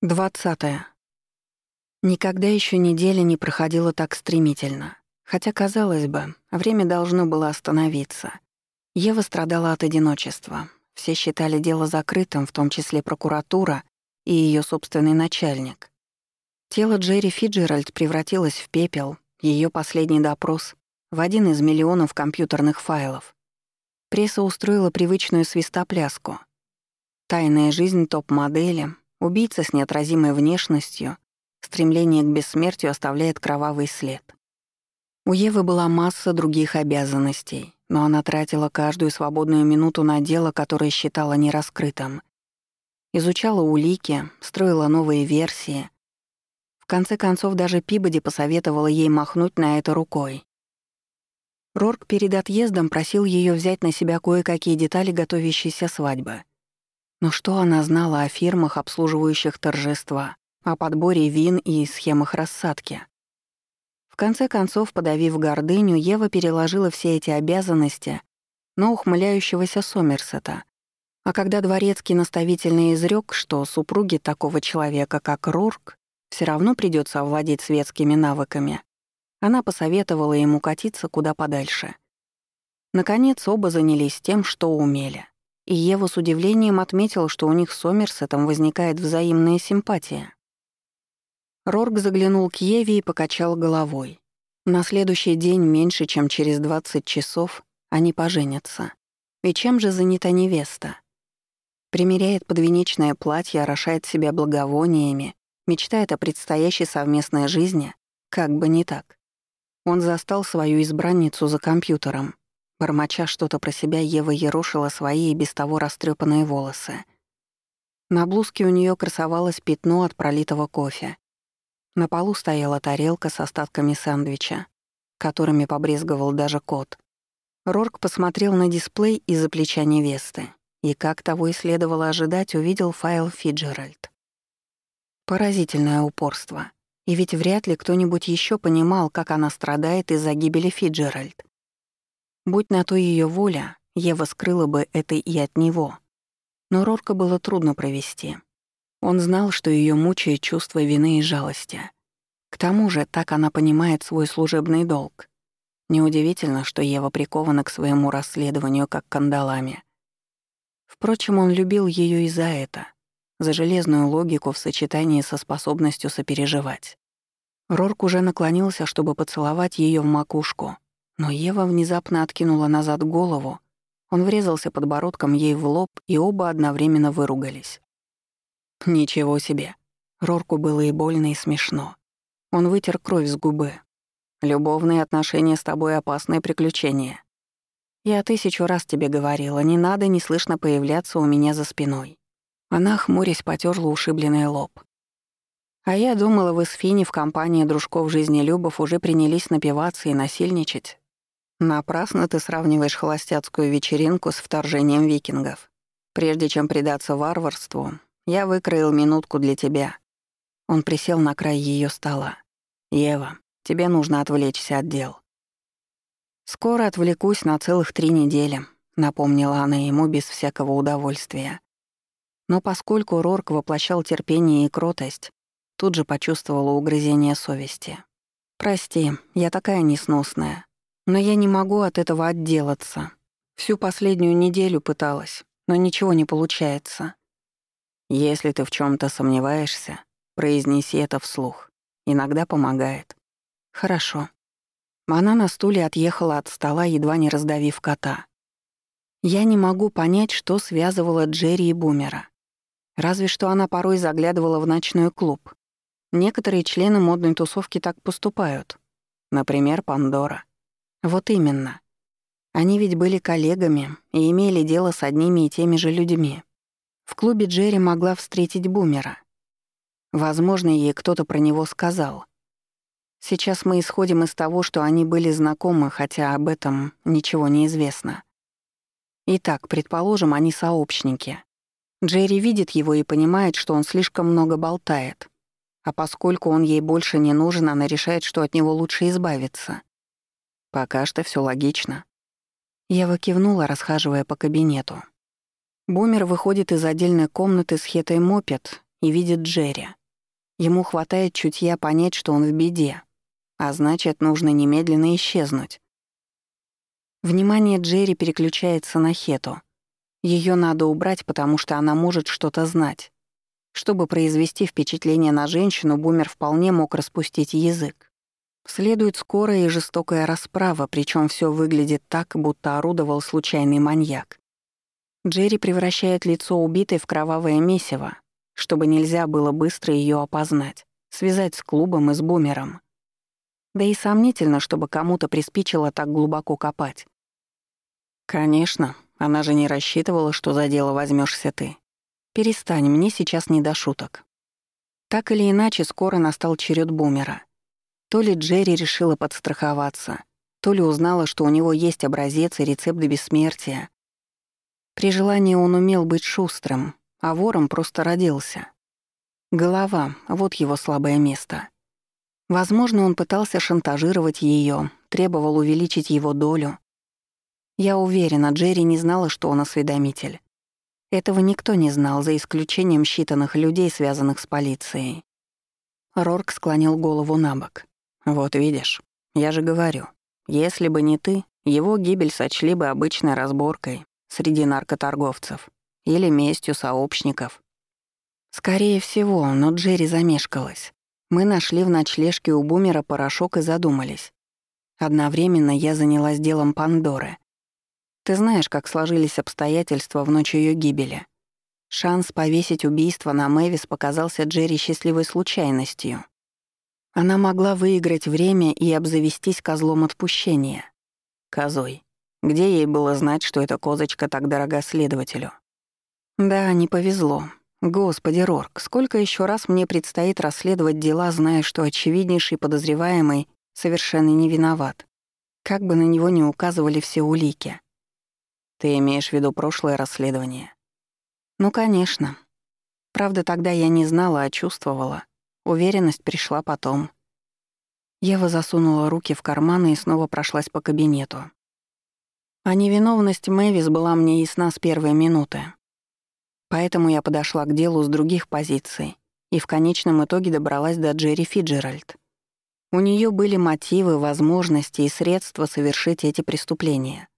Двадцатое. Никогда еще неделя не проходила так стремительно. Хотя, казалось бы, время должно было остановиться. Ева страдала от одиночества. Все считали дело закрытым, в том числе прокуратура и ее собственный начальник. Тело Джерри Фиджеральд превратилось в пепел, ее последний допрос — в один из миллионов компьютерных файлов. Пресса устроила привычную свистопляску. Тайная жизнь топ-модели, Убийца с неотразимой внешностью, стремление к бессмертию оставляет кровавый след. У Евы была масса других обязанностей, но она тратила каждую свободную минуту на дело, которое считала нераскрытым. Изучала улики, строила новые версии. В конце концов, даже Пибоди посоветовала ей махнуть на это рукой. Рорк перед отъездом просил ее взять на себя кое-какие детали готовящейся свадьбы. Но что она знала о фирмах, обслуживающих торжества, о подборе вин и схемах рассадки? В конце концов, подавив гордыню, Ева переложила все эти обязанности на ухмыляющегося Сомерсета. А когда дворецкий наставительно изрек, что супруге такого человека, как Рурк, все равно придется овладеть светскими навыками, она посоветовала ему катиться куда подальше. Наконец, оба занялись тем, что умели и Ева с удивлением отметил, что у них с Сомерсетом возникает взаимная симпатия. Рорк заглянул к Еве и покачал головой. На следующий день, меньше чем через 20 часов, они поженятся. И чем же занята невеста? Примеряет подвенечное платье, орошает себя благовониями, мечтает о предстоящей совместной жизни, как бы не так. Он застал свою избранницу за компьютером, Бормоча что-то про себя, Ева ерошила свои и без того растрепанные волосы. На блузке у нее красовалось пятно от пролитого кофе. На полу стояла тарелка с остатками сэндвича, которыми побрезговал даже кот. Рорк посмотрел на дисплей из-за плеча невесты и, как того и следовало ожидать, увидел файл Фиджеральд. Поразительное упорство. И ведь вряд ли кто-нибудь еще понимал, как она страдает из-за гибели Фиджеральд. Будь на то ее воля, Ева скрыла бы это и от него. Но Рорка было трудно провести. Он знал, что ее мучает чувство вины и жалости. К тому же, так она понимает свой служебный долг. Неудивительно, что Ева прикована к своему расследованию как кандалами. Впрочем, он любил ее и за это, за железную логику в сочетании со способностью сопереживать. Рорк уже наклонился, чтобы поцеловать ее в макушку, но Ева внезапно откинула назад голову, он врезался подбородком ей в лоб, и оба одновременно выругались. «Ничего себе!» Рорку было и больно, и смешно. Он вытер кровь с губы. «Любовные отношения с тобой — опасное приключение. Я тысячу раз тебе говорила, не надо неслышно появляться у меня за спиной». Она, хмурясь, потерла ушибленный лоб. А я думала, вы с Фини в компании дружков жизнелюбов уже принялись напиваться и насильничать. Напрасно ты сравниваешь холостяцкую вечеринку с вторжением викингов. Прежде чем предаться варварству, я выкроил минутку для тебя. Он присел на край ее стола. Ева, тебе нужно отвлечься от дел. Скоро отвлекусь на целых три недели, напомнила она ему без всякого удовольствия. Но поскольку Рорк воплощал терпение и кротость, тут же почувствовала угрызение совести. «Прости, я такая несносная. Но я не могу от этого отделаться. Всю последнюю неделю пыталась, но ничего не получается. Если ты в чем то сомневаешься, произнеси это вслух. Иногда помогает. Хорошо. Она на стуле отъехала от стола, едва не раздавив кота. Я не могу понять, что связывало Джерри и Бумера. Разве что она порой заглядывала в ночной клуб. Некоторые члены модной тусовки так поступают. Например, Пандора. Вот именно. Они ведь были коллегами и имели дело с одними и теми же людьми. В клубе Джерри могла встретить Бумера. Возможно, ей кто-то про него сказал. Сейчас мы исходим из того, что они были знакомы, хотя об этом ничего не известно. Итак, предположим, они сообщники. Джерри видит его и понимает, что он слишком много болтает. А поскольку он ей больше не нужен, она решает, что от него лучше избавиться. Пока что все логично. Я выкивнула, расхаживая по кабинету. Бумер выходит из отдельной комнаты с Хетой Мопед и видит Джерри. Ему хватает чутья понять, что он в беде, а значит, нужно немедленно исчезнуть. Внимание Джерри переключается на Хету. Ее надо убрать, потому что она может что-то знать. Чтобы произвести впечатление на женщину, Бумер вполне мог распустить язык. Следует скорая и жестокая расправа, причем все выглядит так, будто орудовал случайный маньяк. Джерри превращает лицо убитой в кровавое месиво, чтобы нельзя было быстро ее опознать, связать с клубом и с бумером. Да и сомнительно, чтобы кому-то приспичило так глубоко копать. Конечно, она же не рассчитывала, что за дело возьмешься ты. Перестань, мне сейчас не до шуток. Так или иначе, скоро настал черед бумера. То ли Джерри решила подстраховаться, то ли узнала, что у него есть образец и рецепт бессмертия. При желании он умел быть шустрым, а вором просто родился. Голова — вот его слабое место. Возможно, он пытался шантажировать ее, требовал увеличить его долю. Я уверена, Джерри не знала, что он осведомитель. Этого никто не знал, за исключением считанных людей, связанных с полицией. Рорк склонил голову на бок. «Вот видишь, я же говорю, если бы не ты, его гибель сочли бы обычной разборкой среди наркоторговцев или местью сообщников. Скорее всего, но Джерри замешкалась. Мы нашли в ночлежке у Бумера порошок и задумались. Одновременно я занялась делом Пандоры. Ты знаешь, как сложились обстоятельства в ночь ее гибели. Шанс повесить убийство на Мэвис показался Джерри счастливой случайностью. Она могла выиграть время и обзавестись козлом отпущения. Козой. Где ей было знать, что эта козочка так дорога следователю? Да, не повезло. Господи, Рорк, сколько еще раз мне предстоит расследовать дела, зная, что очевиднейший подозреваемый совершенно не виноват. Как бы на него ни указывали все улики. Ты имеешь в виду прошлое расследование? Ну, конечно. Правда, тогда я не знала, а чувствовала. Уверенность пришла потом. Ева засунула руки в карманы и снова прошлась по кабинету. А невиновность Мэвис была мне ясна с первой минуты. Поэтому я подошла к делу с других позиций и в конечном итоге добралась до Джерри Фиджеральд. У нее были мотивы, возможности и средства совершить эти преступления.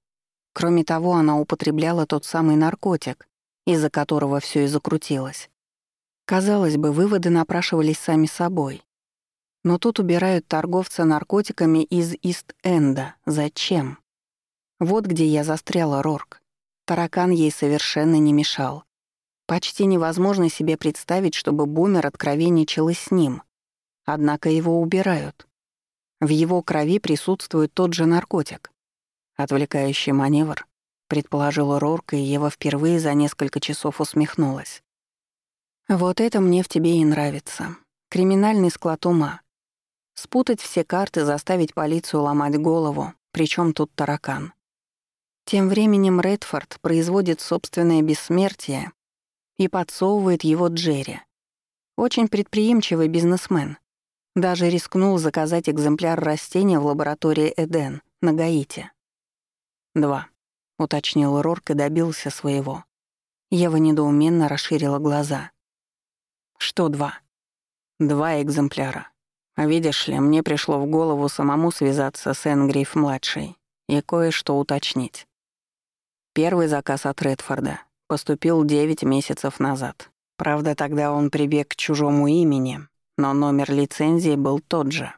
Кроме того, она употребляла тот самый наркотик, из-за которого все и закрутилось. Казалось бы, выводы напрашивались сами собой. Но тут убирают торговца наркотиками из Ист-Энда. Зачем? Вот где я застряла, Рорк. Таракан ей совершенно не мешал. Почти невозможно себе представить, чтобы бумер откровенничал и с ним. Однако его убирают. В его крови присутствует тот же наркотик. Отвлекающий маневр, предположила Рорка, и Ева впервые за несколько часов усмехнулась. Вот это мне в тебе и нравится. Криминальный склад ума. Спутать все карты, заставить полицию ломать голову, причем тут таракан. Тем временем Редфорд производит собственное бессмертие и подсовывает его Джерри. Очень предприимчивый бизнесмен. Даже рискнул заказать экземпляр растения в лаборатории Эден на Гаити. «Два», — уточнил Рорк и добился своего. Ева недоуменно расширила глаза. «Что два?» «Два экземпляра. Видишь ли, мне пришло в голову самому связаться с Энгриф-младшей и кое-что уточнить. Первый заказ от Редфорда поступил девять месяцев назад. Правда, тогда он прибег к чужому имени, но номер лицензии был тот же.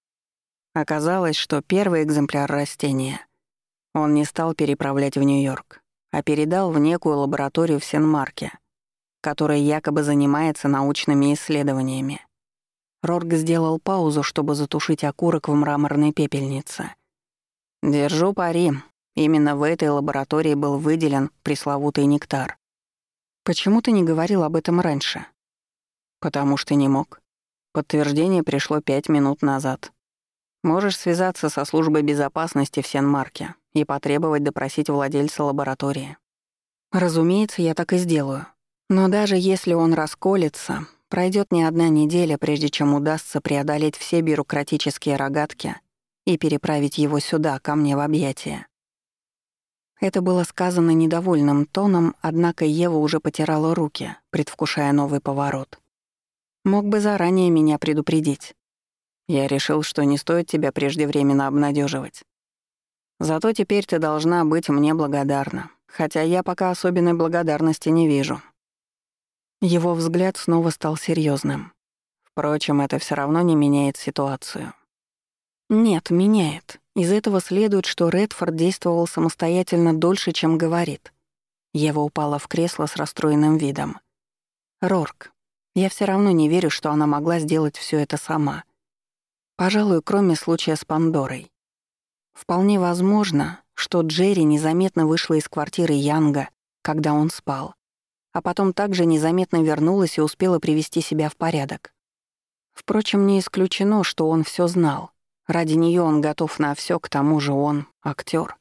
Оказалось, что первый экземпляр растения он не стал переправлять в Нью-Йорк, а передал в некую лабораторию в Сен-Марке, которая якобы занимается научными исследованиями. Рорг сделал паузу, чтобы затушить окурок в мраморной пепельнице. «Держу пари. Именно в этой лаборатории был выделен пресловутый нектар. Почему ты не говорил об этом раньше?» «Потому что не мог. Подтверждение пришло пять минут назад. Можешь связаться со службой безопасности в Сен-Марке и потребовать допросить владельца лаборатории. Разумеется, я так и сделаю. Но даже если он расколется, пройдет не одна неделя, прежде чем удастся преодолеть все бюрократические рогатки и переправить его сюда, ко мне в объятия. Это было сказано недовольным тоном, однако Ева уже потирала руки, предвкушая новый поворот. Мог бы заранее меня предупредить. Я решил, что не стоит тебя преждевременно обнадеживать. Зато теперь ты должна быть мне благодарна, хотя я пока особенной благодарности не вижу». Его взгляд снова стал серьезным. Впрочем, это все равно не меняет ситуацию. Нет, меняет. Из этого следует, что Редфорд действовал самостоятельно дольше, чем говорит. Ева упала в кресло с расстроенным видом. Рорк. Я все равно не верю, что она могла сделать все это сама. Пожалуй, кроме случая с Пандорой. Вполне возможно, что Джерри незаметно вышла из квартиры Янга, когда он спал, а потом также незаметно вернулась и успела привести себя в порядок. Впрочем, не исключено, что он все знал. Ради нее он готов на все, к тому же он — актер.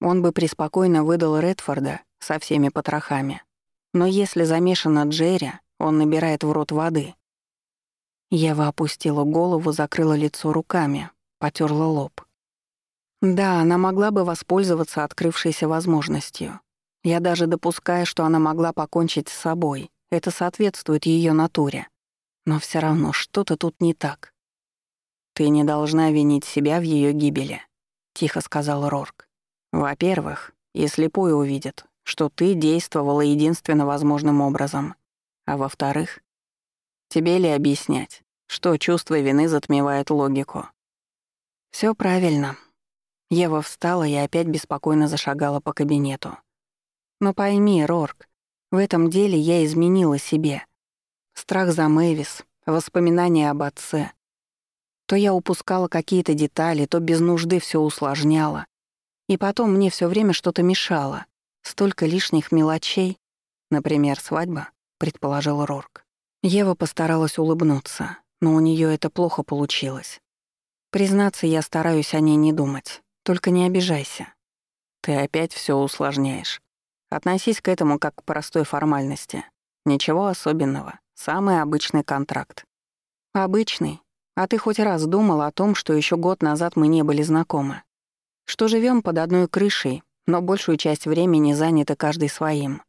Он бы преспокойно выдал Редфорда со всеми потрохами. Но если замешана Джерри, он набирает в рот воды. Ева опустила голову, закрыла лицо руками, потерла лоб. Да, она могла бы воспользоваться открывшейся возможностью. Я даже допускаю, что она могла покончить с собой. Это соответствует ее натуре. Но все равно что-то тут не так. «Ты не должна винить себя в ее гибели», — тихо сказал Рорк. «Во-первых, и слепой увидит, что ты действовала единственно возможным образом. А во-вторых, тебе ли объяснять, что чувство вины затмевает логику?» Все правильно», Ева встала и опять беспокойно зашагала по кабинету. «Но пойми, Рорк, в этом деле я изменила себе. Страх за Мэвис, воспоминания об отце. То я упускала какие-то детали, то без нужды все усложняла. И потом мне все время что-то мешало. Столько лишних мелочей. Например, свадьба, предположил Рорк. Ева постаралась улыбнуться, но у нее это плохо получилось. Признаться, я стараюсь о ней не думать. Только не обижайся. Ты опять все усложняешь. Относись к этому как к простой формальности. Ничего особенного. Самый обычный контракт. Обычный. А ты хоть раз думал о том, что еще год назад мы не были знакомы? Что живем под одной крышей, но большую часть времени заняты каждый своим.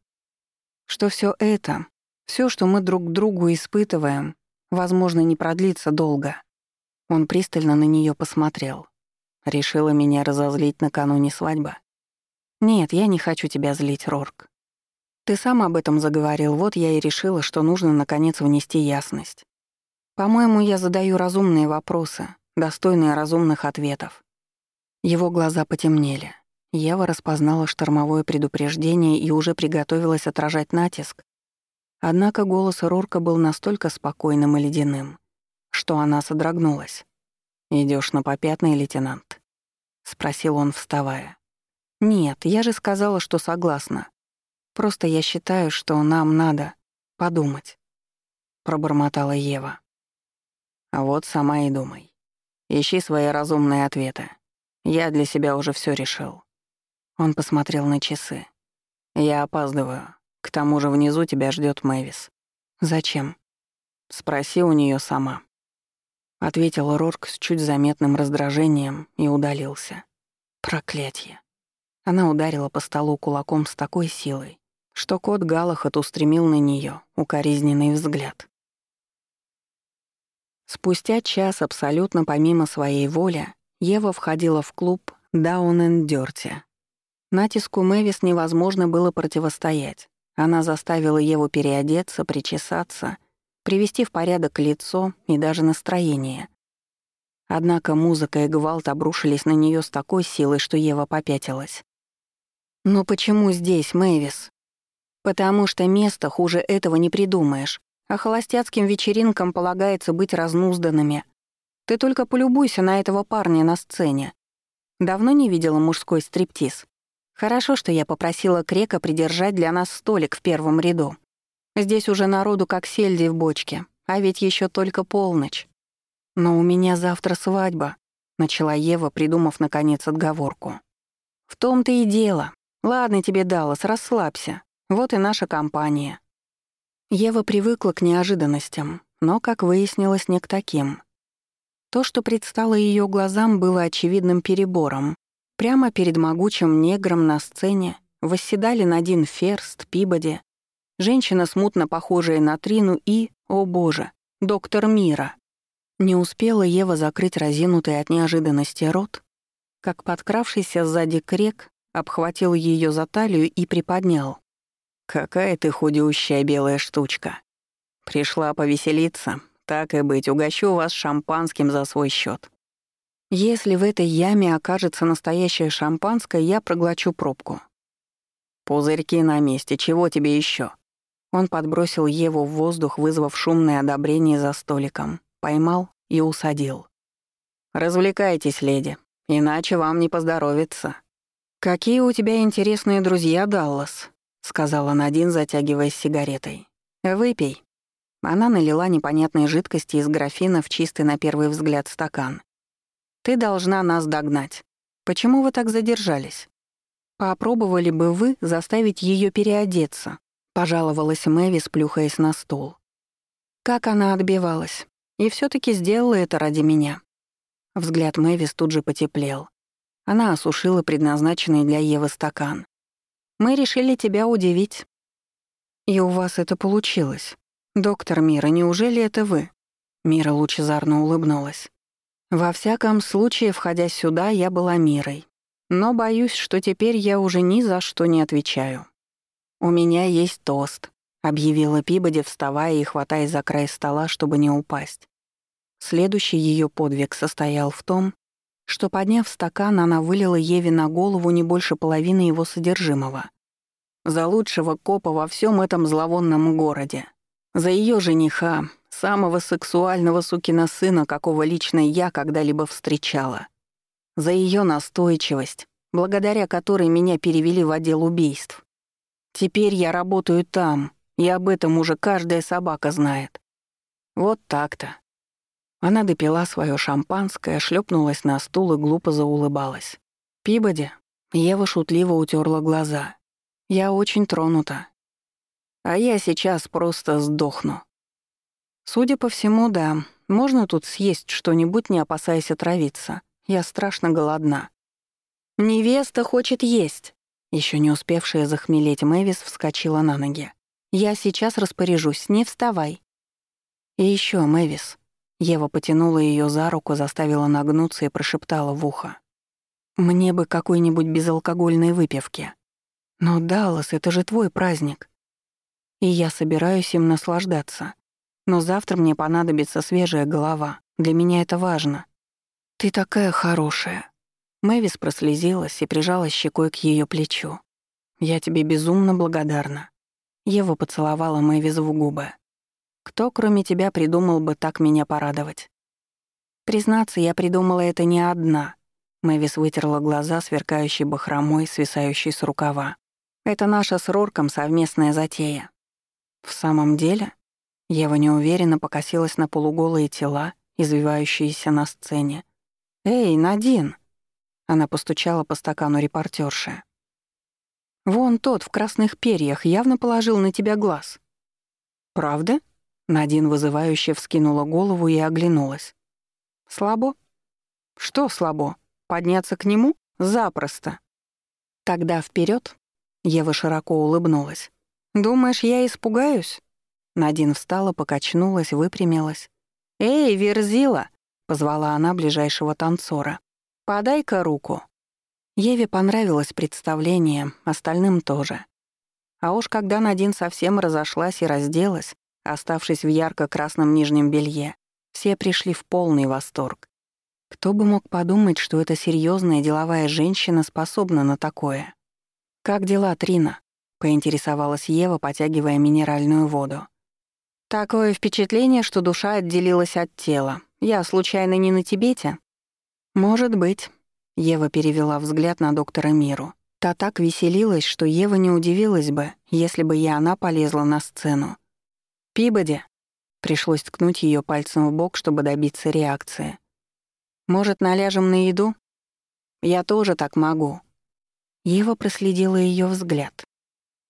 Что все это, все, что мы друг другу испытываем, возможно, не продлится долго. Он пристально на нее посмотрел. Решила меня разозлить накануне свадьбы? Нет, я не хочу тебя злить, Рорк. Ты сам об этом заговорил, вот я и решила, что нужно наконец внести ясность. По-моему, я задаю разумные вопросы, достойные разумных ответов. Его глаза потемнели. Ева распознала штормовое предупреждение и уже приготовилась отражать натиск. Однако голос Рорка был настолько спокойным и ледяным, что она содрогнулась. Идешь на попятный, лейтенант?» — спросил он, вставая. «Нет, я же сказала, что согласна. Просто я считаю, что нам надо подумать», — пробормотала Ева. «А вот сама и думай. Ищи свои разумные ответы. Я для себя уже все решил». Он посмотрел на часы. «Я опаздываю. К тому же внизу тебя ждет Мэвис». «Зачем?» «Спроси у нее сама» ответил Рорк с чуть заметным раздражением и удалился. Проклятье. Она ударила по столу кулаком с такой силой, что кот Галахат устремил на нее укоризненный взгляд. Спустя час, абсолютно помимо своей воли, Ева входила в клуб «Даун энд Дёрти». Натиску Мэвис невозможно было противостоять. Она заставила Еву переодеться, причесаться привести в порядок лицо и даже настроение. Однако музыка и гвалт обрушились на нее с такой силой, что Ева попятилась. «Но почему здесь, Мэвис?» «Потому что место хуже этого не придумаешь, а холостяцким вечеринкам полагается быть разнузданными. Ты только полюбуйся на этого парня на сцене. Давно не видела мужской стриптиз. Хорошо, что я попросила Крека придержать для нас столик в первом ряду. Здесь уже народу как сельди в бочке, а ведь еще только полночь. Но у меня завтра свадьба, начала Ева, придумав наконец отговорку. В том-то и дело. Ладно тебе, Даллас, расслабься. Вот и наша компания. Ева привыкла к неожиданностям, но, как выяснилось, не к таким. То, что предстало ее глазам, было очевидным перебором. Прямо перед могучим негром на сцене восседали Надин Ферст, Пибоди Женщина, смутно похожая на Трину, и, о боже, доктор Мира». Не успела Ева закрыть разинутый от неожиданности рот, как подкравшийся сзади крек обхватил ее за талию и приподнял. «Какая ты худющая белая штучка. Пришла повеселиться. Так и быть, угощу вас шампанским за свой счет. Если в этой яме окажется настоящее шампанское, я проглочу пробку. Пузырьки на месте, чего тебе еще? Он подбросил Еву в воздух, вызвав шумное одобрение за столиком, поймал и усадил. «Развлекайтесь, леди, иначе вам не поздоровится». «Какие у тебя интересные друзья, Даллас», — сказала Надин, затягиваясь сигаретой. «Выпей». Она налила непонятной жидкости из графина в чистый на первый взгляд стакан. «Ты должна нас догнать. Почему вы так задержались? Попробовали бы вы заставить ее переодеться, Пожаловалась Мэви, сплюхаясь на стул. Как она отбивалась. И все таки сделала это ради меня. Взгляд Мэвис тут же потеплел. Она осушила предназначенный для Евы стакан. «Мы решили тебя удивить». «И у вас это получилось. Доктор Мира, неужели это вы?» Мира лучезарно улыбнулась. «Во всяком случае, входя сюда, я была Мирой. Но боюсь, что теперь я уже ни за что не отвечаю». «У меня есть тост», — объявила Пибоди, вставая и хватаясь за край стола, чтобы не упасть. Следующий ее подвиг состоял в том, что, подняв стакан, она вылила Еве на голову не больше половины его содержимого. За лучшего копа во всем этом зловонном городе. За ее жениха, самого сексуального сукина сына, какого лично я когда-либо встречала. За ее настойчивость, благодаря которой меня перевели в отдел убийств. Теперь я работаю там, и об этом уже каждая собака знает. Вот так-то. Она допила свое шампанское, шлепнулась на стул и глупо заулыбалась. Пибоди, Ева шутливо утерла глаза. Я очень тронута. А я сейчас просто сдохну. Судя по всему, да. Можно тут съесть что-нибудь, не опасаясь отравиться. Я страшно голодна. Невеста хочет есть. Еще не успевшая захмелеть Мэвис вскочила на ноги. «Я сейчас распоряжусь, не вставай». «И еще, Мэвис». Ева потянула ее за руку, заставила нагнуться и прошептала в ухо. «Мне бы какой-нибудь безалкогольной выпивки. Но, Даллас, это же твой праздник. И я собираюсь им наслаждаться. Но завтра мне понадобится свежая голова. Для меня это важно. Ты такая хорошая. Мэвис прослезилась и прижалась щекой к ее плечу. «Я тебе безумно благодарна». Ева поцеловала Мэвис в губы. «Кто, кроме тебя, придумал бы так меня порадовать?» «Признаться, я придумала это не одна». Мэвис вытерла глаза, сверкающей бахромой, свисающей с рукава. «Это наша с Рорком совместная затея». «В самом деле?» Ева неуверенно покосилась на полуголые тела, извивающиеся на сцене. «Эй, Надин!» Она постучала по стакану репортерши. «Вон тот в красных перьях явно положил на тебя глаз». «Правда?» Надин вызывающе вскинула голову и оглянулась. «Слабо?» «Что слабо? Подняться к нему? Запросто». «Тогда вперед. Ева широко улыбнулась. «Думаешь, я испугаюсь?» Надин встала, покачнулась, выпрямилась. «Эй, Верзила!» — позвала она ближайшего танцора. «Подай-ка руку». Еве понравилось представление, остальным тоже. А уж когда Надин совсем разошлась и разделась, оставшись в ярко-красном нижнем белье, все пришли в полный восторг. Кто бы мог подумать, что эта серьезная деловая женщина способна на такое? «Как дела, Трина?» — поинтересовалась Ева, потягивая минеральную воду. «Такое впечатление, что душа отделилась от тела. Я случайно не на Тибете?» «Может быть». Ева перевела взгляд на доктора Миру. Та так веселилась, что Ева не удивилась бы, если бы и она полезла на сцену. «Пибоди!» Пришлось ткнуть ее пальцем в бок, чтобы добиться реакции. «Может, наляжем на еду?» «Я тоже так могу». Ева проследила ее взгляд.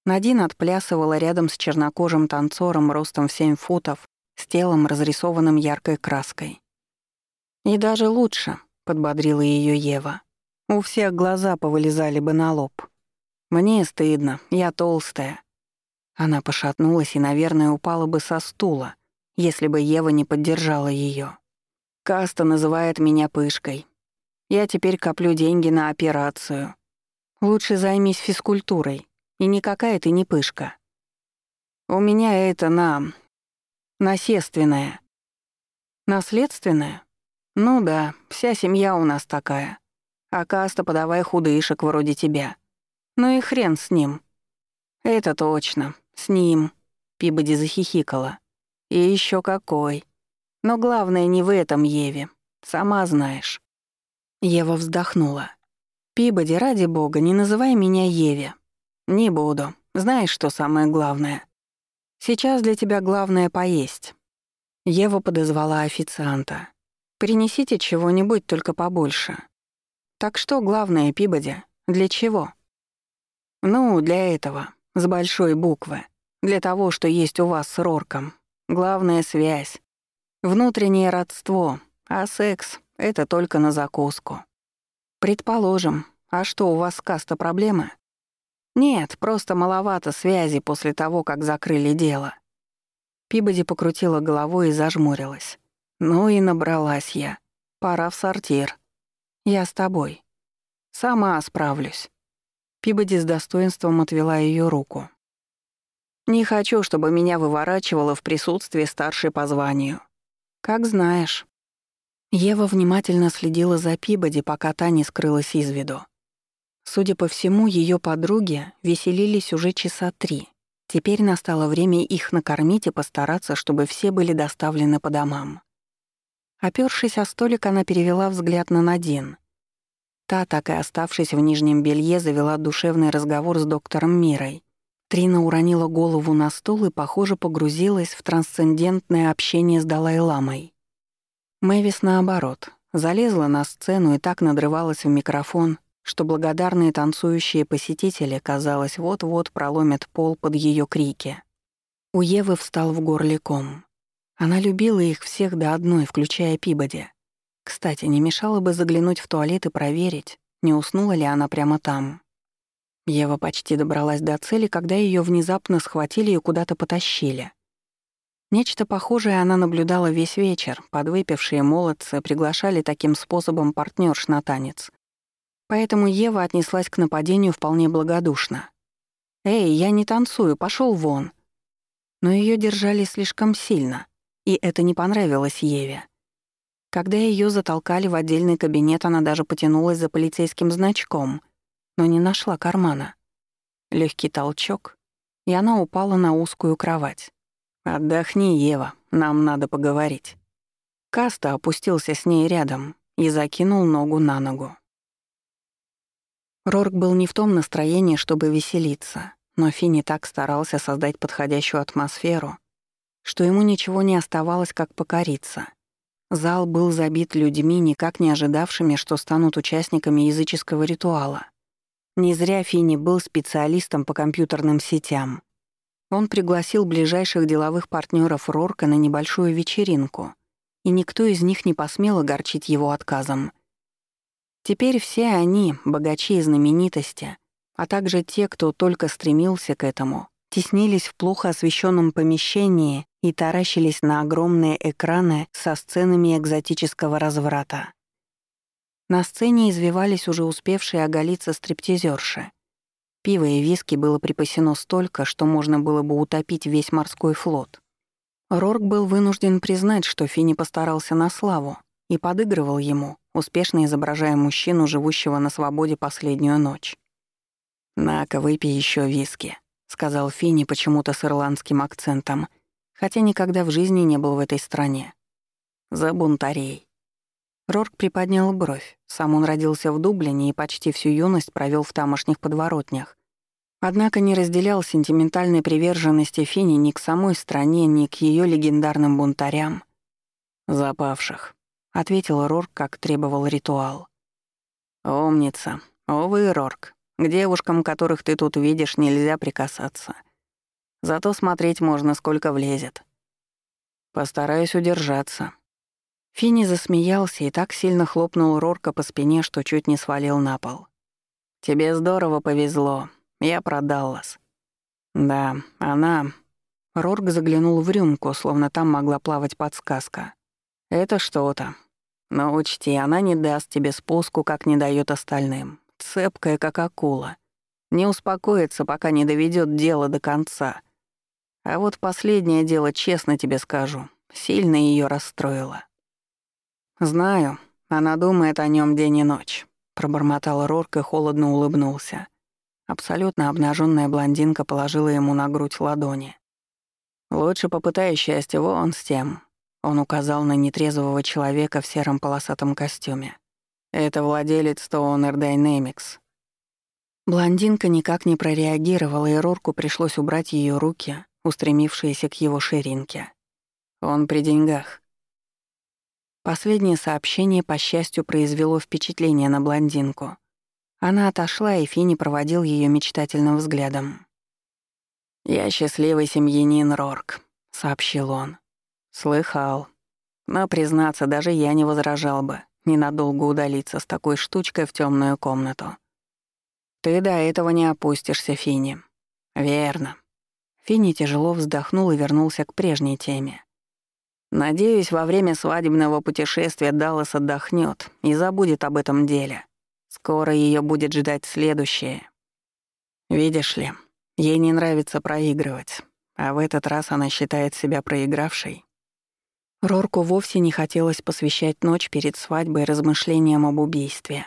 Надин отплясывала рядом с чернокожим танцором ростом в семь футов, с телом, разрисованным яркой краской. «И даже лучше», — подбодрила ее Ева. «У всех глаза повылезали бы на лоб. Мне стыдно, я толстая». Она пошатнулась и, наверное, упала бы со стула, если бы Ева не поддержала ее. Каста называет меня пышкой. Я теперь коплю деньги на операцию. Лучше займись физкультурой. И никакая ты не пышка. У меня это на... насественное. Наследственное? Ну да, вся семья у нас такая. А каста подавай худышек вроде тебя. Ну и хрен с ним. Это точно, с ним. Пибоди захихикала. И еще какой. Но главное не в этом, Еве. Сама знаешь. Ева вздохнула. «Пибоди, ради бога, не называй меня Еве. Не буду. Знаешь, что самое главное? Сейчас для тебя главное поесть». Ева подозвала официанта. «Принесите чего-нибудь, только побольше». «Так что главное, Пибоди? Для чего?» «Ну, для этого. С большой буквы. Для того, что есть у вас с Рорком. Главная связь. Внутреннее родство. А секс — это только на закуску. Предположим. А что, у вас с каста проблемы? Нет, просто маловато связи после того, как закрыли дело. Пибоди покрутила головой и зажмурилась. Ну и набралась я. Пора в сортир. Я с тобой. Сама справлюсь. Пибоди с достоинством отвела ее руку. «Не хочу, чтобы меня выворачивало в присутствии старшей по званию. Как знаешь». Ева внимательно следила за Пибоди, пока та не скрылась из виду. Судя по всему, ее подруги веселились уже часа три. Теперь настало время их накормить и постараться, чтобы все были доставлены по домам. Опёршись о столик, она перевела взгляд на Надин. Та, так и оставшись в нижнем белье, завела душевный разговор с доктором Мирой. Трина уронила голову на стол и, похоже, погрузилась в трансцендентное общение с Далай-ламой. Мэвис, наоборот, залезла на сцену и так надрывалась в микрофон, что благодарные танцующие посетители, казалось, вот-вот проломят пол под ее крики. У Евы встал в горле ком. Она любила их всех до одной, включая Пибоди. Кстати, не мешало бы заглянуть в туалет и проверить, не уснула ли она прямо там. Ева почти добралась до цели, когда ее внезапно схватили и куда-то потащили. Нечто похожее она наблюдала весь вечер. Подвыпившие молодцы приглашали таким способом партнерш на танец. Поэтому Ева отнеслась к нападению вполне благодушно. «Эй, я не танцую, пошел вон!» Но ее держали слишком сильно, и это не понравилось Еве. Когда ее затолкали в отдельный кабинет, она даже потянулась за полицейским значком, но не нашла кармана. Легкий толчок, и она упала на узкую кровать. «Отдохни, Ева, нам надо поговорить». Каста опустился с ней рядом и закинул ногу на ногу. Рорк был не в том настроении, чтобы веселиться, но Финни так старался создать подходящую атмосферу, что ему ничего не оставалось, как покориться — Зал был забит людьми, никак не ожидавшими, что станут участниками языческого ритуала. Не зря Финни был специалистом по компьютерным сетям. Он пригласил ближайших деловых партнеров Рорка на небольшую вечеринку, и никто из них не посмел огорчить его отказом. Теперь все они, богачи и знаменитости, а также те, кто только стремился к этому, теснились в плохо освещенном помещении и таращились на огромные экраны со сценами экзотического разврата. На сцене извивались уже успевшие оголиться стриптизерши. Пиво и виски было припасено столько, что можно было бы утопить весь морской флот. Рорк был вынужден признать, что Финни постарался на славу и подыгрывал ему, успешно изображая мужчину, живущего на свободе последнюю ночь. «На-ка, выпей еще виски», сказал Финни почему-то с ирландским акцентом, хотя никогда в жизни не был в этой стране. За бунтарей. Рорк приподнял бровь. Сам он родился в Дублине и почти всю юность провел в тамошних подворотнях. Однако не разделял сентиментальной приверженности Фини ни к самой стране, ни к ее легендарным бунтарям. «Запавших», — ответил Рорк, как требовал ритуал. «Умница. Увы, Рорк, к девушкам, которых ты тут видишь, нельзя прикасаться. Зато смотреть можно, сколько влезет. Постараюсь удержаться». Финни засмеялся и так сильно хлопнул Рорка по спине, что чуть не свалил на пол. «Тебе здорово повезло. Я продал вас». «Да, она... Рорк заглянул в рюмку, словно там могла плавать подсказка. «Это что-то. Но учти, она не даст тебе спуску, как не дает остальным. Цепкая, как акула. Не успокоится, пока не доведет дело до конца. А вот последнее дело, честно тебе скажу, сильно ее расстроило. «Знаю, она думает о нем день и ночь», — пробормотал Рорк и холодно улыбнулся. Абсолютно обнаженная блондинка положила ему на грудь ладони. «Лучше попытай счастье вон с тем», — он указал на нетрезвого человека в сером полосатом костюме. «Это владелец Stoner Dynamics». Блондинка никак не прореагировала, и Рорку пришлось убрать ее руки, устремившиеся к его ширинке. Он при деньгах. Последнее сообщение, по счастью, произвело впечатление на блондинку. Она отошла, и Финни проводил ее мечтательным взглядом. «Я счастливый семьянин Рорк», — сообщил он. «Слыхал. Но, признаться, даже я не возражал бы ненадолго удалиться с такой штучкой в темную комнату. Ты до этого не опустишься, Финни. Верно». Финни тяжело вздохнул и вернулся к прежней теме. Надеюсь, во время свадебного путешествия Даллас отдохнет и забудет об этом деле. Скоро ее будет ждать следующее. Видишь ли, ей не нравится проигрывать, а в этот раз она считает себя проигравшей. Рорку вовсе не хотелось посвящать ночь перед свадьбой размышлениям об убийстве.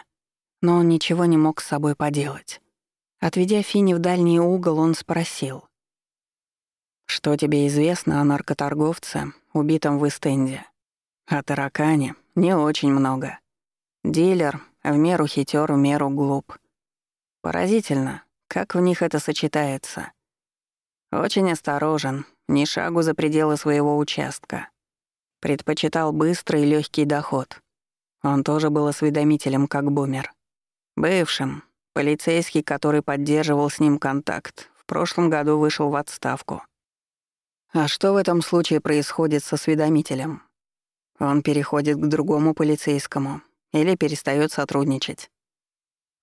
Но он ничего не мог с собой поделать. Отведя Фини в дальний угол, он спросил. «Что тебе известно о наркоторговце, убитом в Истенде. О таракане не очень много. Дилер в меру хитер, в меру глуп. Поразительно, как в них это сочетается. Очень осторожен, ни шагу за пределы своего участка. Предпочитал быстрый и легкий доход. Он тоже был осведомителем, как бумер. Бывшим, полицейский, который поддерживал с ним контакт, в прошлом году вышел в отставку. А что в этом случае происходит с осведомителем? Он переходит к другому полицейскому или перестает сотрудничать.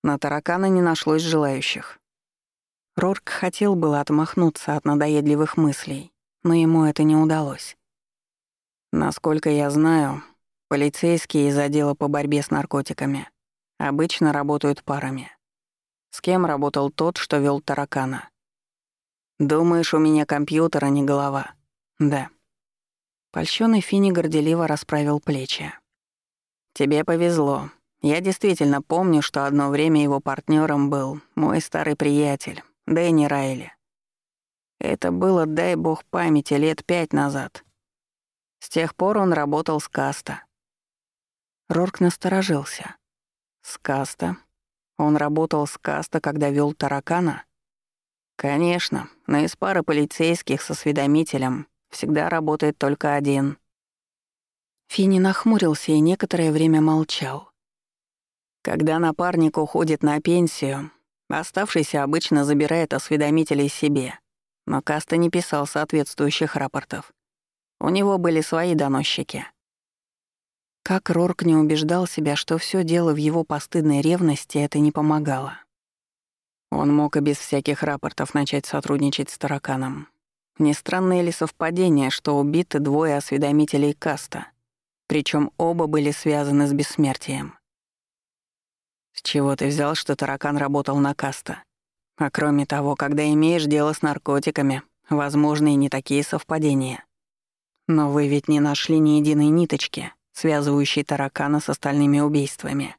На таракана не нашлось желающих. Рорк хотел было отмахнуться от надоедливых мыслей, но ему это не удалось. Насколько я знаю, полицейские из отдела по борьбе с наркотиками обычно работают парами. С кем работал тот, что вел таракана? «Думаешь, у меня компьютер, а не голова?» «Да». Польщённый Финни горделиво расправил плечи. «Тебе повезло. Я действительно помню, что одно время его партнером был мой старый приятель, Дэнни Райли. Это было, дай бог памяти, лет пять назад. С тех пор он работал с Каста». Рорк насторожился. «С Каста? Он работал с Каста, когда вел таракана?» Конечно, но из пары полицейских с осведомителем всегда работает только один. Фини нахмурился и некоторое время молчал. Когда напарник уходит на пенсию, оставшийся обычно забирает осведомителей себе, но Каста не писал соответствующих рапортов. У него были свои доносчики. Как Рорк не убеждал себя, что все дело в его постыдной ревности, это не помогало. Он мог и без всяких рапортов начать сотрудничать с тараканом. Не странное ли совпадение, что убиты двое осведомителей каста, причем оба были связаны с бессмертием? С чего ты взял, что таракан работал на каста? А кроме того, когда имеешь дело с наркотиками, возможны и не такие совпадения. Но вы ведь не нашли ни единой ниточки, связывающей таракана с остальными убийствами.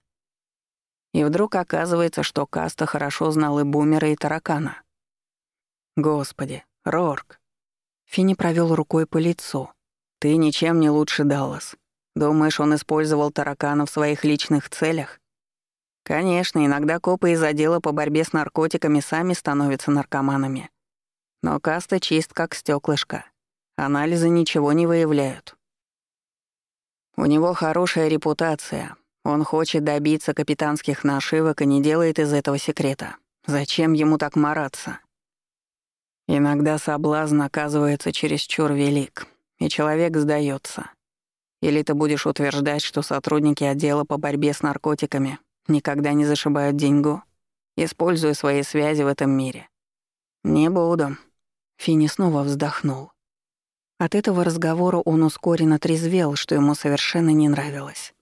И вдруг оказывается, что Каста хорошо знал и Бумера, и Таракана. Господи, Рорк. Финни провел рукой по лицу. Ты ничем не лучше Даллас. Думаешь, он использовал Таракана в своих личных целях? Конечно, иногда копы из отдела по борьбе с наркотиками сами становятся наркоманами. Но Каста чист как стеклышко. Анализы ничего не выявляют. У него хорошая репутация, он хочет добиться капитанских нашивок и не делает из этого секрета. Зачем ему так мараться? Иногда соблазн оказывается чересчур велик, и человек сдается. Или ты будешь утверждать, что сотрудники отдела по борьбе с наркотиками никогда не зашибают деньгу, используя свои связи в этом мире. Не буду. Фини снова вздохнул. От этого разговора он ускоренно трезвел, что ему совершенно не нравилось.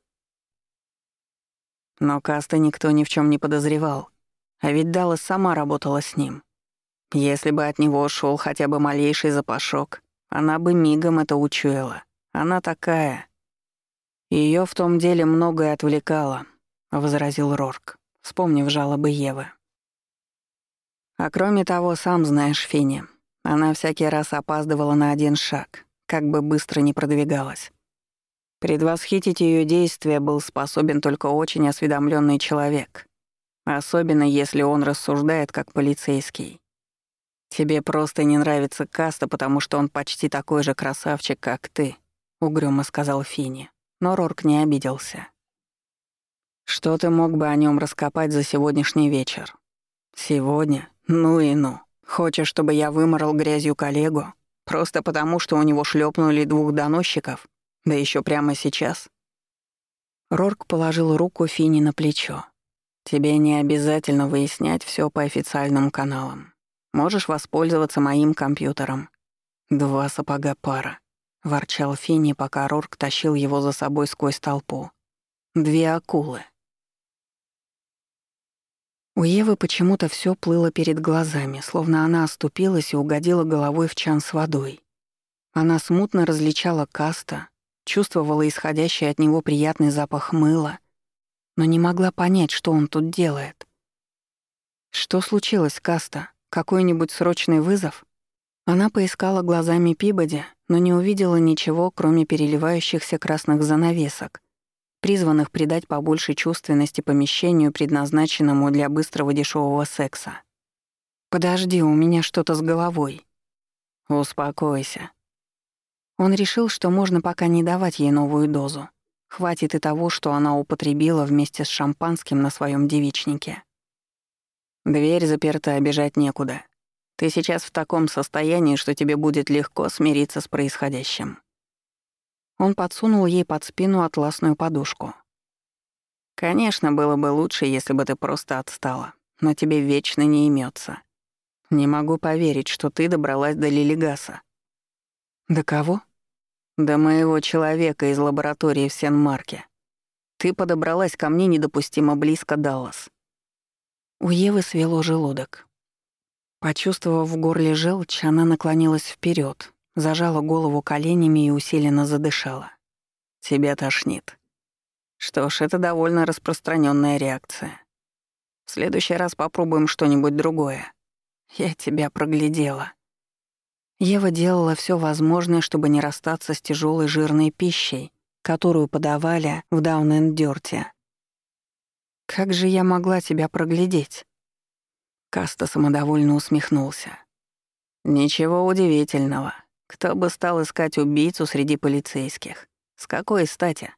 Но Каста никто ни в чем не подозревал, а ведь Даллас сама работала с ним. Если бы от него шел хотя бы малейший запашок, она бы мигом это учуяла. Она такая. Ее в том деле многое отвлекало, возразил Рорк, вспомнив жалобы Евы. А кроме того, сам знаешь, Финни, она всякий раз опаздывала на один шаг, как бы быстро не продвигалась. Предвосхитить ее действия был способен только очень осведомленный человек, особенно если он рассуждает как полицейский. Тебе просто не нравится Каста, потому что он почти такой же красавчик, как ты, угрюмо сказал Фини, но Рорк не обиделся. Что ты мог бы о нем раскопать за сегодняшний вечер? Сегодня? Ну и ну. Хочешь, чтобы я выморал грязью коллегу? Просто потому, что у него шлепнули двух доносчиков? Да еще прямо сейчас?» Рорк положил руку Фини на плечо. «Тебе не обязательно выяснять все по официальным каналам. Можешь воспользоваться моим компьютером. Два сапога пара», — ворчал Фини, пока Рорк тащил его за собой сквозь толпу. «Две акулы». У Евы почему-то все плыло перед глазами, словно она оступилась и угодила головой в чан с водой. Она смутно различала каста, чувствовала исходящий от него приятный запах мыла, но не могла понять, что он тут делает. Что случилось, Каста? Какой-нибудь срочный вызов? Она поискала глазами Пибоди, но не увидела ничего, кроме переливающихся красных занавесок, призванных придать побольше чувственности помещению, предназначенному для быстрого дешевого секса. «Подожди, у меня что-то с головой». «Успокойся». Он решил, что можно пока не давать ей новую дозу. Хватит и того, что она употребила вместе с шампанским на своем девичнике. Дверь заперта, бежать некуда. Ты сейчас в таком состоянии, что тебе будет легко смириться с происходящим. Он подсунул ей под спину атласную подушку. «Конечно, было бы лучше, если бы ты просто отстала, но тебе вечно не имется. Не могу поверить, что ты добралась до Лилигаса». «До кого?» «До моего человека из лаборатории в Сен-Марке. Ты подобралась ко мне недопустимо близко, Даллас». У Евы свело желудок. Почувствовав в горле желчь, она наклонилась вперед, зажала голову коленями и усиленно задышала. «Тебя тошнит». Что ж, это довольно распространенная реакция. В следующий раз попробуем что-нибудь другое. Я тебя проглядела. Ева делала все возможное, чтобы не расстаться с тяжелой жирной пищей, которую подавали в Down and Dirty. «Как же я могла тебя проглядеть?» Касто самодовольно усмехнулся. «Ничего удивительного. Кто бы стал искать убийцу среди полицейских? С какой стати?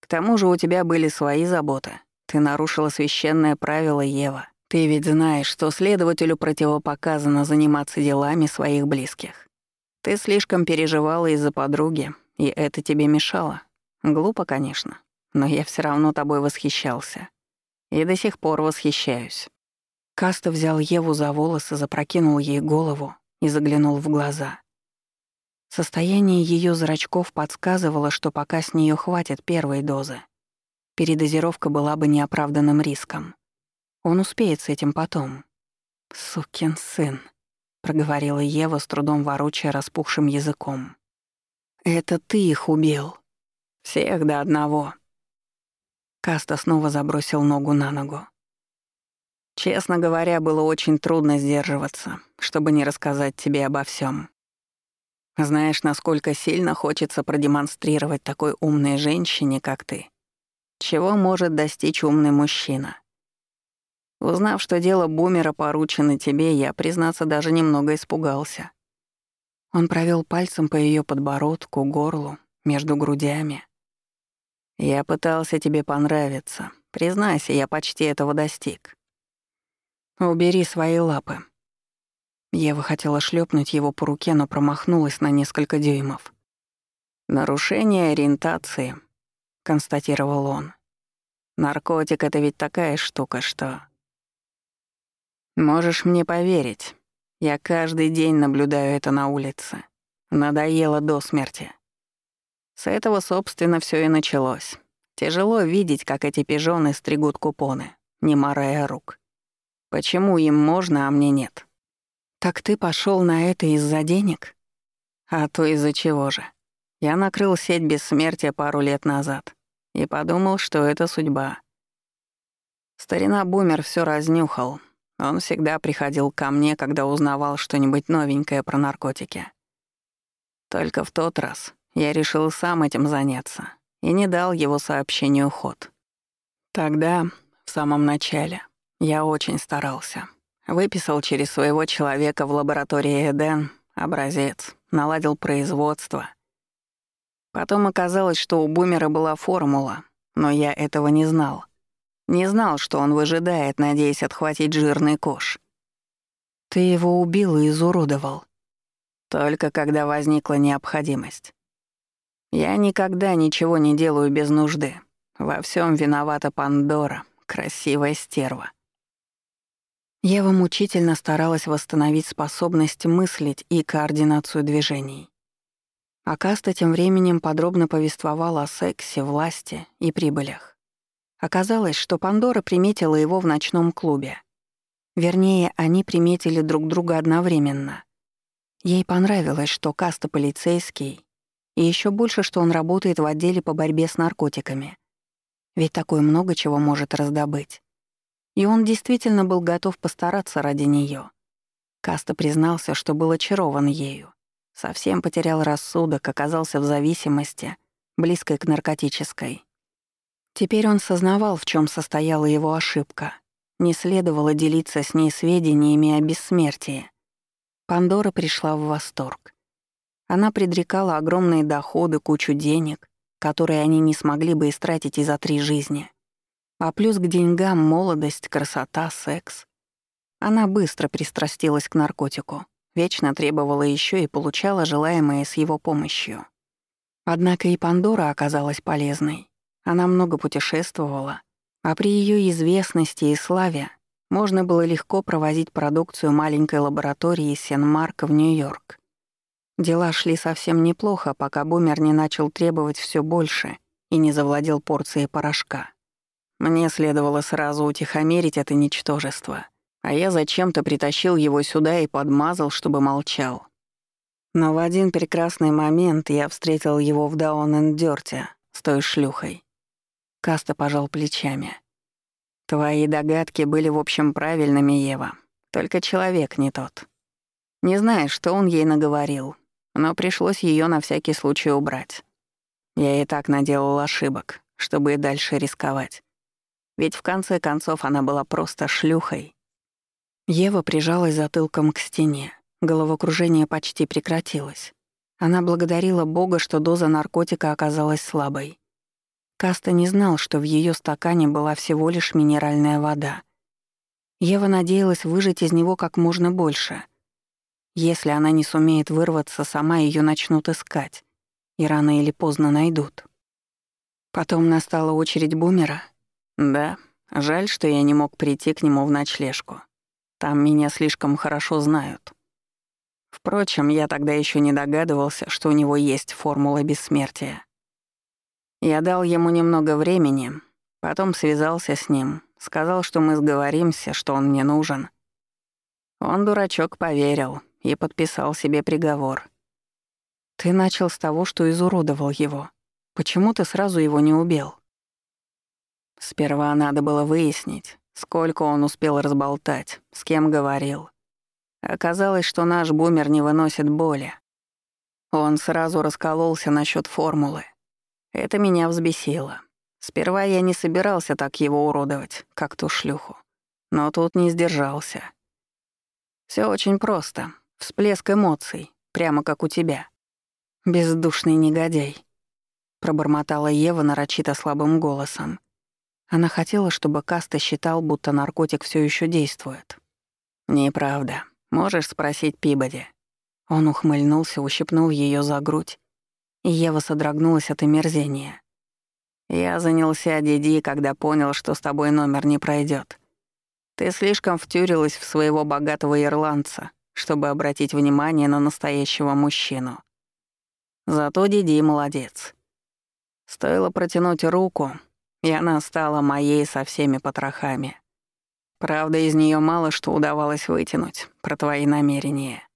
К тому же у тебя были свои заботы. Ты нарушила священное правило Ева. Ты ведь знаешь, что следователю противопоказано заниматься делами своих близких. Ты слишком переживала из-за подруги, и это тебе мешало. Глупо, конечно, но я все равно тобой восхищался. И до сих пор восхищаюсь». Каста взял Еву за волосы, запрокинул ей голову и заглянул в глаза. Состояние ее зрачков подсказывало, что пока с нее хватит первой дозы. Передозировка была бы неоправданным риском. Он успеет с этим потом. «Сукин сын», — проговорила Ева, с трудом ворочая распухшим языком. «Это ты их убил. Всех до одного». Каста снова забросил ногу на ногу. Честно говоря, было очень трудно сдерживаться, чтобы не рассказать тебе обо всем. Знаешь, насколько сильно хочется продемонстрировать такой умной женщине, как ты. Чего может достичь умный мужчина? Узнав, что дело бумера поручено тебе, я, признаться, даже немного испугался. Он провел пальцем по ее подбородку, горлу, между грудями. Я пытался тебе понравиться. Признайся, я почти этого достиг. Убери свои лапы, Ева хотела шлепнуть его по руке, но промахнулась на несколько дюймов. «Нарушение ориентации», — констатировал он. «Наркотик — это ведь такая штука, что...» «Можешь мне поверить, я каждый день наблюдаю это на улице. Надоело до смерти. С этого, собственно, все и началось. Тяжело видеть, как эти пижоны стригут купоны, не морая рук. Почему им можно, а мне нет? Так ты пошел на это из-за денег? А то из-за чего же? Я накрыл сеть бессмертия пару лет назад и подумал, что это судьба. Старина Бумер все разнюхал. Он всегда приходил ко мне, когда узнавал что-нибудь новенькое про наркотики. Только в тот раз я решил сам этим заняться и не дал его сообщению ход. Тогда, в самом начале, я очень старался. Выписал через своего человека в лаборатории Эден образец, наладил производство. Потом оказалось, что у Бумера была формула, но я этого не знал. Не знал, что он выжидает, надеясь отхватить жирный кош. Ты его убил и изуродовал. Только когда возникла необходимость. Я никогда ничего не делаю без нужды. Во всем виновата Пандора, красивая стерва. Ева мучительно старалась восстановить способность мыслить и координацию движений. А тем временем подробно повествовала о сексе, власти и прибылях. Оказалось, что Пандора приметила его в ночном клубе. Вернее, они приметили друг друга одновременно. Ей понравилось, что Каста полицейский, и еще больше, что он работает в отделе по борьбе с наркотиками. Ведь такое много чего может раздобыть. И он действительно был готов постараться ради нее. Каста признался, что был очарован ею. Совсем потерял рассудок, оказался в зависимости, близкой к наркотической. Теперь он сознавал, в чем состояла его ошибка. Не следовало делиться с ней сведениями о бессмертии. Пандора пришла в восторг. Она предрекала огромные доходы, кучу денег, которые они не смогли бы истратить и за три жизни. А плюс к деньгам молодость, красота, секс. Она быстро пристрастилась к наркотику, вечно требовала еще и получала желаемое с его помощью. Однако и Пандора оказалась полезной. Она много путешествовала, а при ее известности и славе можно было легко провозить продукцию маленькой лаборатории Сен-Марка в Нью-Йорк. Дела шли совсем неплохо, пока Бумер не начал требовать все больше и не завладел порцией порошка. Мне следовало сразу утихомирить это ничтожество, а я зачем-то притащил его сюда и подмазал, чтобы молчал. Но в один прекрасный момент я встретил его в Down and Dirty с той шлюхой. Каста пожал плечами. «Твои догадки были, в общем, правильными, Ева. Только человек не тот. Не знаешь, что он ей наговорил, но пришлось ее на всякий случай убрать. Я и так наделал ошибок, чтобы и дальше рисковать. Ведь в конце концов она была просто шлюхой. Ева прижалась затылком к стене. Головокружение почти прекратилось. Она благодарила Бога, что доза наркотика оказалась слабой. Каста не знал, что в ее стакане была всего лишь минеральная вода. Ева надеялась выжать из него как можно больше — если она не сумеет вырваться, сама ее начнут искать. И рано или поздно найдут. Потом настала очередь бумера. Да, жаль, что я не мог прийти к нему в ночлежку. Там меня слишком хорошо знают. Впрочем, я тогда еще не догадывался, что у него есть формула бессмертия. Я дал ему немного времени, потом связался с ним, сказал, что мы сговоримся, что он мне нужен. Он, дурачок, поверил, и подписал себе приговор. Ты начал с того, что изуродовал его. Почему ты сразу его не убил? Сперва надо было выяснить, сколько он успел разболтать, с кем говорил. Оказалось, что наш бумер не выносит боли. Он сразу раскололся насчет формулы. Это меня взбесило. Сперва я не собирался так его уродовать, как ту шлюху. Но тут не сдержался. Все очень просто. Всплеск эмоций, прямо как у тебя. Бездушный негодяй. Пробормотала Ева нарочито слабым голосом. Она хотела, чтобы Каста считал, будто наркотик все еще действует. «Неправда. Можешь спросить Пибоди». Он ухмыльнулся, ущипнул ее за грудь, Ева содрогнулась от омерзения. «Я занялся Диди, когда понял, что с тобой номер не пройдет. Ты слишком втюрилась в своего богатого ирландца, чтобы обратить внимание на настоящего мужчину. Зато Диди молодец. Стоило протянуть руку, и она стала моей со всеми потрохами. Правда, из нее мало что удавалось вытянуть про твои намерения.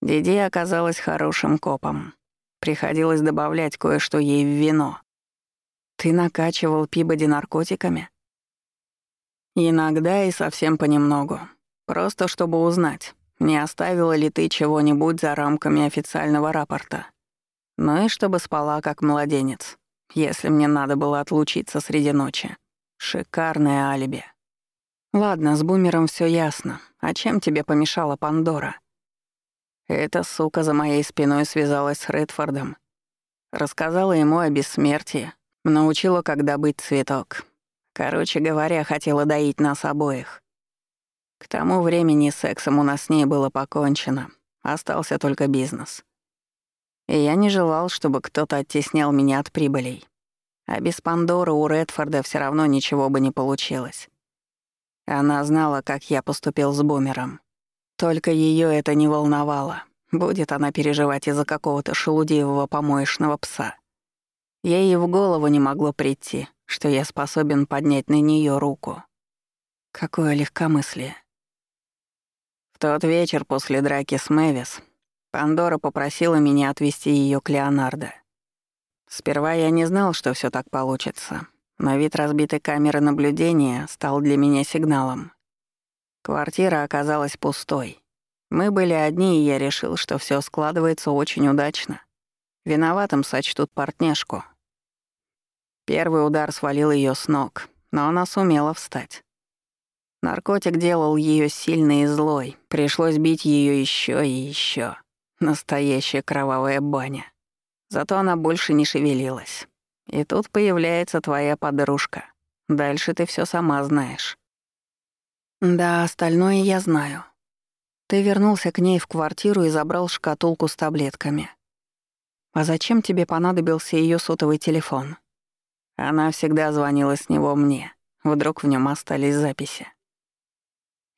Диди оказалась хорошим копом. Приходилось добавлять кое-что ей в вино. Ты накачивал Пибоди наркотиками? Иногда и совсем понемногу. Просто чтобы узнать, не оставила ли ты чего-нибудь за рамками официального рапорта. Ну и чтобы спала как младенец, если мне надо было отлучиться среди ночи. Шикарное алиби. Ладно, с бумером все ясно. А чем тебе помешала Пандора? Эта сука за моей спиной связалась с Редфордом. Рассказала ему о бессмертии, научила, как добыть цветок. Короче говоря, хотела доить нас обоих. К тому времени сексом у нас с ней было покончено, остался только бизнес. И я не желал, чтобы кто-то оттеснял меня от прибылей. А без Пандоры у Редфорда все равно ничего бы не получилось. Она знала, как я поступил с Бумером. Только ее это не волновало. Будет она переживать из-за какого-то шелудивого помоечного пса. Ей и в голову не могло прийти, что я способен поднять на нее руку. Какое легкомыслие. В тот вечер после драки с Мэвис Пандора попросила меня отвезти ее к Леонардо. Сперва я не знал, что все так получится, но вид разбитой камеры наблюдения стал для меня сигналом. Квартира оказалась пустой. Мы были одни, и я решил, что все складывается очень удачно. Виноватым сочтут партнешку. Первый удар свалил ее с ног, но она сумела встать. Наркотик делал ее сильной и злой, пришлось бить ее еще и еще. Настоящая кровавая баня. Зато она больше не шевелилась. И тут появляется твоя подружка. Дальше ты все сама знаешь. Да, остальное я знаю. Ты вернулся к ней в квартиру и забрал шкатулку с таблетками. А зачем тебе понадобился ее сотовый телефон? Она всегда звонила с него мне. Вдруг в нем остались записи.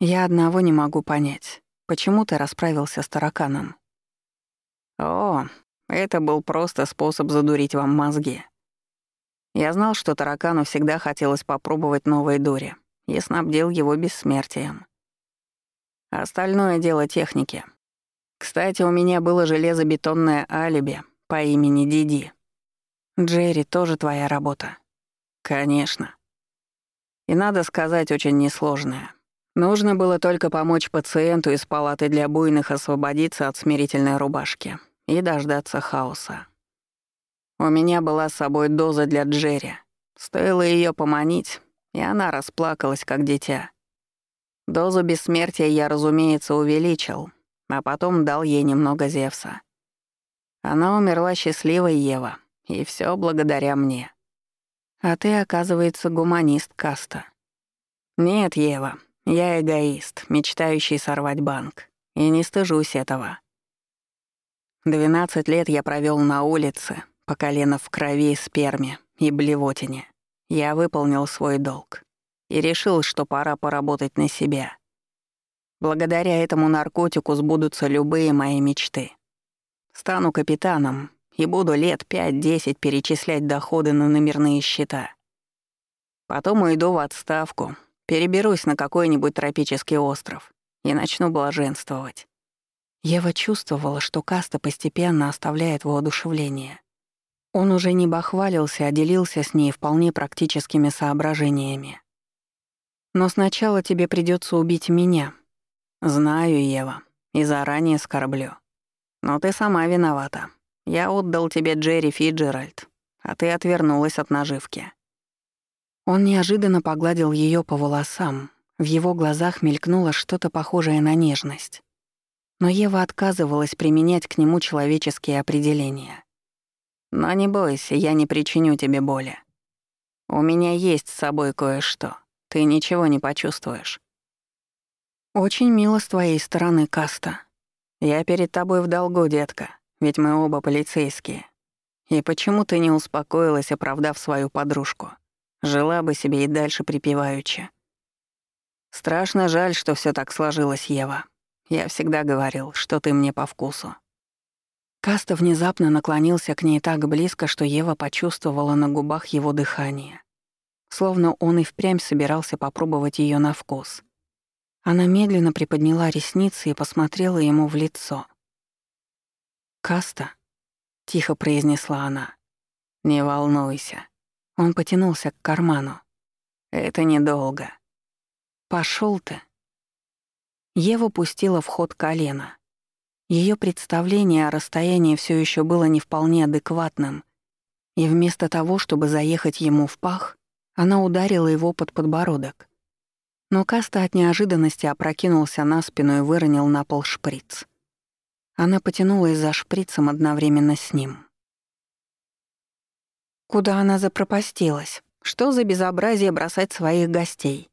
Я одного не могу понять. Почему ты расправился с тараканом? О, это был просто способ задурить вам мозги. Я знал, что таракану всегда хотелось попробовать новой дури, и снабдил его бессмертием. Остальное дело техники. Кстати, у меня было железобетонное алиби по имени Диди. Джерри, тоже твоя работа. Конечно. И надо сказать, очень несложная. Нужно было только помочь пациенту из палаты для буйных освободиться от смирительной рубашки и дождаться хаоса. У меня была с собой доза для Джерри. Стоило ее поманить, и она расплакалась, как дитя. Дозу бессмертия я, разумеется, увеличил, а потом дал ей немного Зевса. Она умерла счастливой, Ева, и все благодаря мне. А ты, оказывается, гуманист, Каста. Нет, Ева, я эгоист, мечтающий сорвать банк, и не стыжусь этого. Двенадцать лет я провел на улице, по колено в крови, сперме и блевотине. Я выполнил свой долг и решил, что пора поработать на себя. Благодаря этому наркотику сбудутся любые мои мечты. Стану капитаном и буду лет пять-десять перечислять доходы на номерные счета. Потом уйду в отставку, переберусь на какой-нибудь тропический остров и начну блаженствовать. Ева чувствовала, что Каста постепенно оставляет воодушевление. Он уже не бахвалился, а делился с ней вполне практическими соображениями. «Но сначала тебе придется убить меня. Знаю, Ева, и заранее скорблю. Но ты сама виновата. Я отдал тебе Джерри Фиджеральд, а ты отвернулась от наживки». Он неожиданно погладил ее по волосам. В его глазах мелькнуло что-то похожее на нежность. Но Ева отказывалась применять к нему человеческие определения. «Но не бойся, я не причиню тебе боли. У меня есть с собой кое-что. Ты ничего не почувствуешь». «Очень мило с твоей стороны, Каста. Я перед тобой в долгу, детка, ведь мы оба полицейские. И почему ты не успокоилась, оправдав свою подружку? Жила бы себе и дальше припеваючи. Страшно жаль, что все так сложилось, Ева. Я всегда говорил, что ты мне по вкусу. Каста внезапно наклонился к ней так близко, что Ева почувствовала на губах его дыхание. Словно он и впрямь собирался попробовать ее на вкус. Она медленно приподняла ресницы и посмотрела ему в лицо. «Каста», — тихо произнесла она, — «не волнуйся». Он потянулся к карману. «Это недолго». Пошел ты». Ева пустила в ход колено. Ее представление о расстоянии все еще было не вполне адекватным, и вместо того, чтобы заехать ему в пах, она ударила его под подбородок. Но Каста от неожиданности опрокинулся на спину и выронил на пол шприц. Она потянулась за шприцем одновременно с ним. Куда она запропастилась? Что за безобразие бросать своих гостей?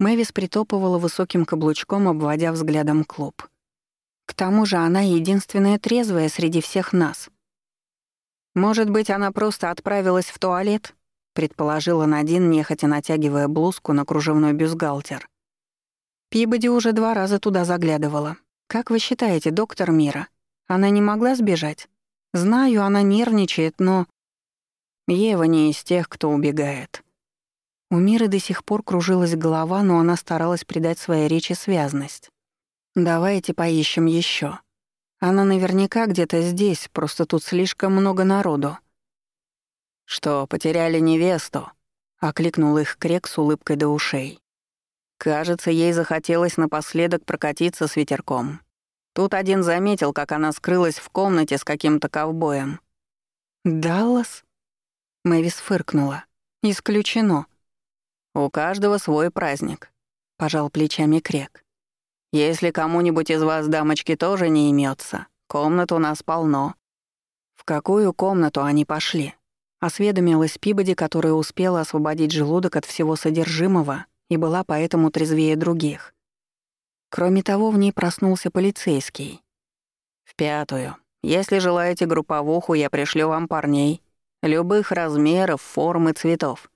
Мэвис притопывала высоким каблучком, обводя взглядом клуб. К тому же она единственная трезвая среди всех нас. «Может быть, она просто отправилась в туалет?» — предположила Надин, нехотя натягивая блузку на кружевной бюстгальтер. Пибоди уже два раза туда заглядывала. «Как вы считаете, доктор Мира, она не могла сбежать? Знаю, она нервничает, но...» Ева не из тех, кто убегает. У Миры до сих пор кружилась голова, но она старалась придать своей речи связность. «Давайте поищем еще. Она наверняка где-то здесь, просто тут слишком много народу». «Что, потеряли невесту?» — окликнул их Крек с улыбкой до ушей. Кажется, ей захотелось напоследок прокатиться с ветерком. Тут один заметил, как она скрылась в комнате с каким-то ковбоем. «Даллас?» Мэвис фыркнула. «Исключено. «У каждого свой праздник», — пожал плечами Крек. «Если кому-нибудь из вас, дамочки, тоже не имется, комнат у нас полно». В какую комнату они пошли? Осведомилась Пибоди, которая успела освободить желудок от всего содержимого и была поэтому трезвее других. Кроме того, в ней проснулся полицейский. «В пятую. Если желаете групповуху, я пришлю вам парней. Любых размеров, форм и цветов.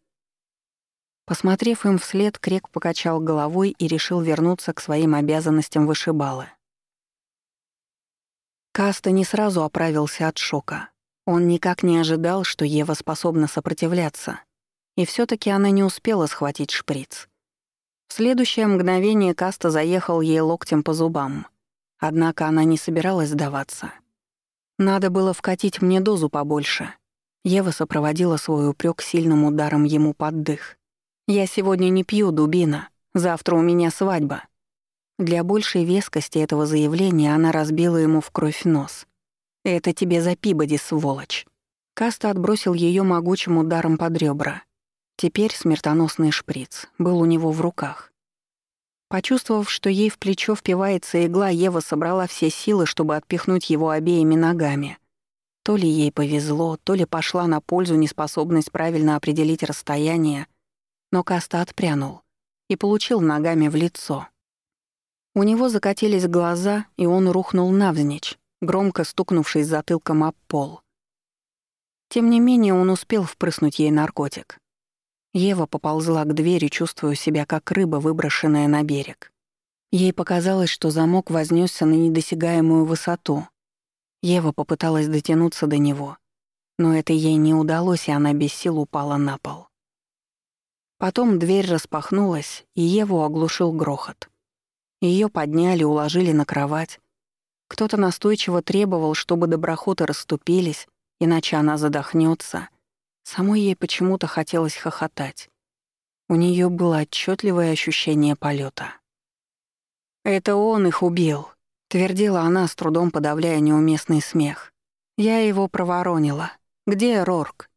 Посмотрев им вслед, Крек покачал головой и решил вернуться к своим обязанностям вышибалы. Каста не сразу оправился от шока. Он никак не ожидал, что Ева способна сопротивляться, и все таки она не успела схватить шприц. В следующее мгновение Каста заехал ей локтем по зубам. Однако она не собиралась сдаваться. «Надо было вкатить мне дозу побольше». Ева сопроводила свой упрек сильным ударом ему под дых. «Я сегодня не пью, дубина. Завтра у меня свадьба». Для большей вескости этого заявления она разбила ему в кровь нос. «Это тебе за пибоди, сволочь». Каста отбросил ее могучим ударом под ребра. Теперь смертоносный шприц был у него в руках. Почувствовав, что ей в плечо впивается игла, Ева собрала все силы, чтобы отпихнуть его обеими ногами. То ли ей повезло, то ли пошла на пользу неспособность правильно определить расстояние — но Каста отпрянул и получил ногами в лицо. У него закатились глаза, и он рухнул навзничь, громко стукнувшись затылком об пол. Тем не менее он успел впрыснуть ей наркотик. Ева поползла к двери, чувствуя себя как рыба, выброшенная на берег. Ей показалось, что замок вознесся на недосягаемую высоту. Ева попыталась дотянуться до него, но это ей не удалось, и она без сил упала на пол. Потом дверь распахнулась, и Еву оглушил грохот. Ее подняли, уложили на кровать. Кто-то настойчиво требовал, чтобы доброхоты расступились, иначе она задохнется. Самой ей почему-то хотелось хохотать. У нее было отчетливое ощущение полета. «Это он их убил», — твердила она, с трудом подавляя неуместный смех. «Я его проворонила. Где Рорк?»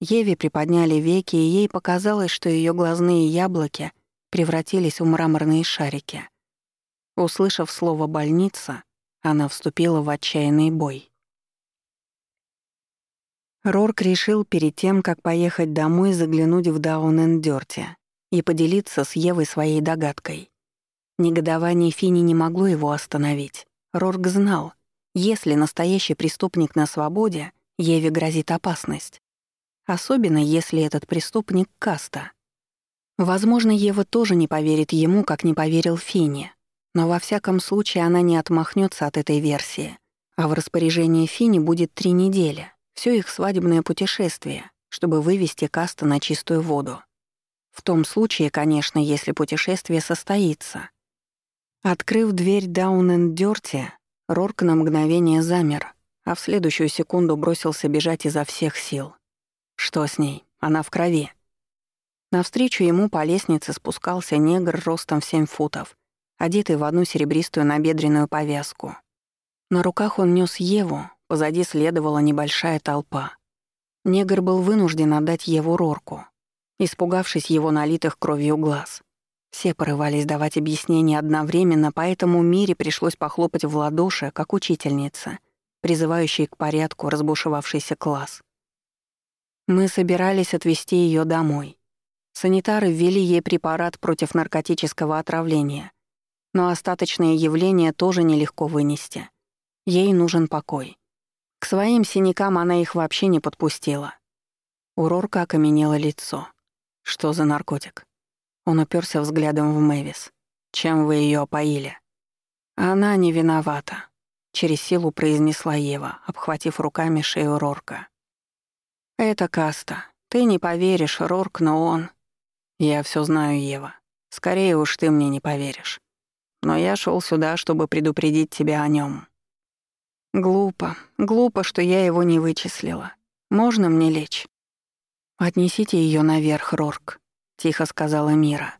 Еве приподняли веки, и ей показалось, что ее глазные яблоки превратились в мраморные шарики. Услышав слово «больница», она вступила в отчаянный бой. Рорк решил перед тем, как поехать домой, заглянуть в Даун-энд-Дёрте и поделиться с Евой своей догадкой. Негодование Фини не могло его остановить. Рорк знал, если настоящий преступник на свободе, Еве грозит опасность. Особенно, если этот преступник — каста. Возможно, Ева тоже не поверит ему, как не поверил Фине. Но во всяком случае она не отмахнется от этой версии, А в распоряжении Фини будет три недели, все их свадебное путешествие, чтобы вывести Каста на чистую воду. В том случае, конечно, если путешествие состоится. Открыв дверь Даун энд Дёрти, Рорк на мгновение замер, а в следующую секунду бросился бежать изо всех сил. Что с ней? Она в крови. Навстречу ему по лестнице спускался негр ростом в семь футов, одетый в одну серебристую набедренную повязку. На руках он нес Еву, позади следовала небольшая толпа. Негр был вынужден отдать Еву Рорку, испугавшись его налитых кровью глаз. Все порывались давать объяснения одновременно, поэтому Мире пришлось похлопать в ладоши, как учительница, призывающей к порядку разбушевавшийся класс. Мы собирались отвезти ее домой. Санитары ввели ей препарат против наркотического отравления, но остаточное явление тоже нелегко вынести. Ей нужен покой. К своим синякам она их вообще не подпустила. У Рорка лицо. Что за наркотик? Он уперся взглядом в Мэвис. Чем вы ее опоили? Она не виновата, через силу произнесла Ева, обхватив руками шею Рорка. Это Каста. Ты не поверишь, Рорк, но он... Я все знаю, Ева. Скорее уж ты мне не поверишь. Но я шел сюда, чтобы предупредить тебя о нем. Глупо, глупо, что я его не вычислила. Можно мне лечь? Отнесите ее наверх, Рорк тихо сказала Мира.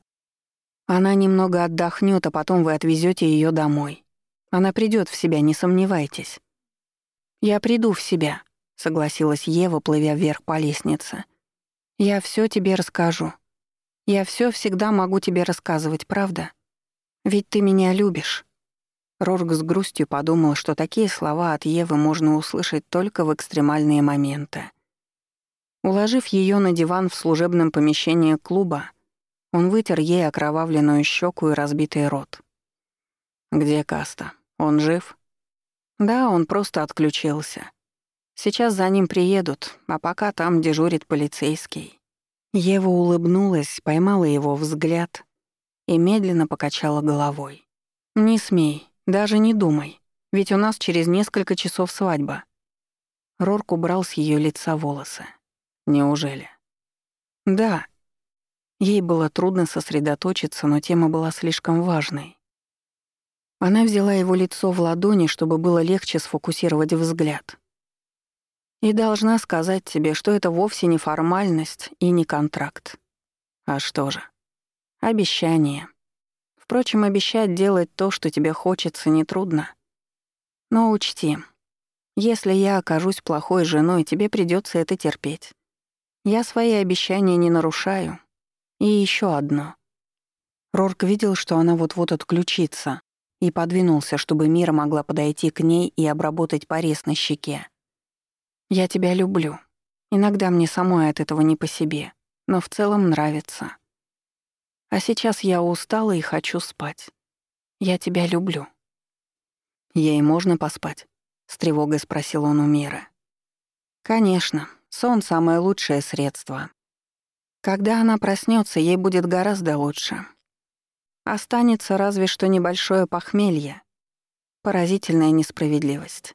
Она немного отдохнет, а потом вы отвезете ее домой. Она придет в себя, не сомневайтесь. Я приду в себя, согласилась Ева, плывя вверх по лестнице. Я все тебе расскажу. Я все всегда могу тебе рассказывать, правда? Ведь ты меня любишь. Рорк с грустью подумал, что такие слова от Евы можно услышать только в экстремальные моменты. Уложив ее на диван в служебном помещении клуба, он вытер ей окровавленную щеку и разбитый рот. «Где Каста? Он жив?» «Да, он просто отключился. Сейчас за ним приедут, а пока там дежурит полицейский». Ева улыбнулась, поймала его взгляд и медленно покачала головой. «Не смей, даже не думай, ведь у нас через несколько часов свадьба». Рорк убрал с ее лица волосы. Неужели? Да. Ей было трудно сосредоточиться, но тема была слишком важной. Она взяла его лицо в ладони, чтобы было легче сфокусировать взгляд. И должна сказать тебе, что это вовсе не формальность и не контракт. А что же? Обещание. Впрочем, обещать делать то, что тебе хочется, нетрудно. Но учти, если я окажусь плохой женой, тебе придется это терпеть. Я свои обещания не нарушаю. И еще одно. Рорк видел, что она вот-вот отключится, и подвинулся, чтобы Мира могла подойти к ней и обработать порез на щеке. «Я тебя люблю. Иногда мне самой от этого не по себе, но в целом нравится. А сейчас я устала и хочу спать. Я тебя люблю». «Ей можно поспать?» — с тревогой спросил он у Мира. «Конечно», Сон — самое лучшее средство. Когда она проснется, ей будет гораздо лучше. Останется разве что небольшое похмелье. Поразительная несправедливость.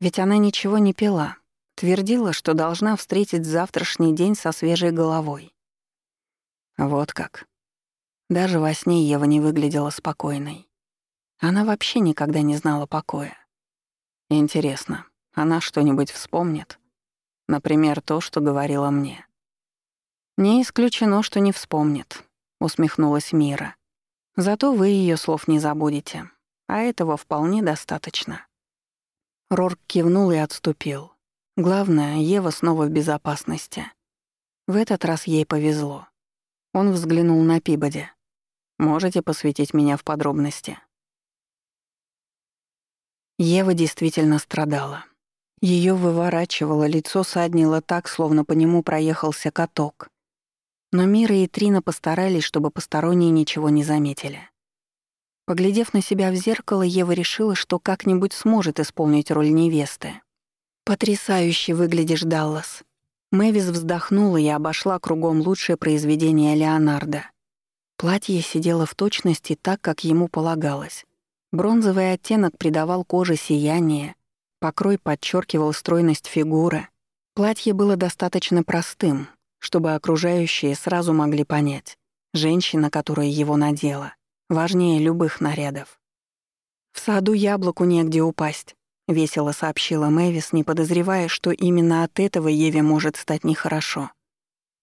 Ведь она ничего не пила, твердила, что должна встретить завтрашний день со свежей головой. Вот как. Даже во сне Ева не выглядела спокойной. Она вообще никогда не знала покоя. Интересно, она что-нибудь вспомнит? Например, то, что говорила мне. «Не исключено, что не вспомнит», — усмехнулась Мира. «Зато вы ее слов не забудете, а этого вполне достаточно». Рорк кивнул и отступил. Главное, Ева снова в безопасности. В этот раз ей повезло. Он взглянул на Пибоди. «Можете посвятить меня в подробности?» Ева действительно страдала. Ее выворачивало, лицо саднило так, словно по нему проехался каток. Но Мира и Трина постарались, чтобы посторонние ничего не заметили. Поглядев на себя в зеркало, Ева решила, что как-нибудь сможет исполнить роль невесты. «Потрясающе выглядишь, Даллас!» Мэвис вздохнула и обошла кругом лучшее произведение Леонардо. Платье сидело в точности так, как ему полагалось. Бронзовый оттенок придавал коже сияние, Покрой подчеркивал стройность фигуры. Платье было достаточно простым, чтобы окружающие сразу могли понять. Женщина, которая его надела, важнее любых нарядов. «В саду яблоку негде упасть», — весело сообщила Мэвис, не подозревая, что именно от этого Еве может стать нехорошо.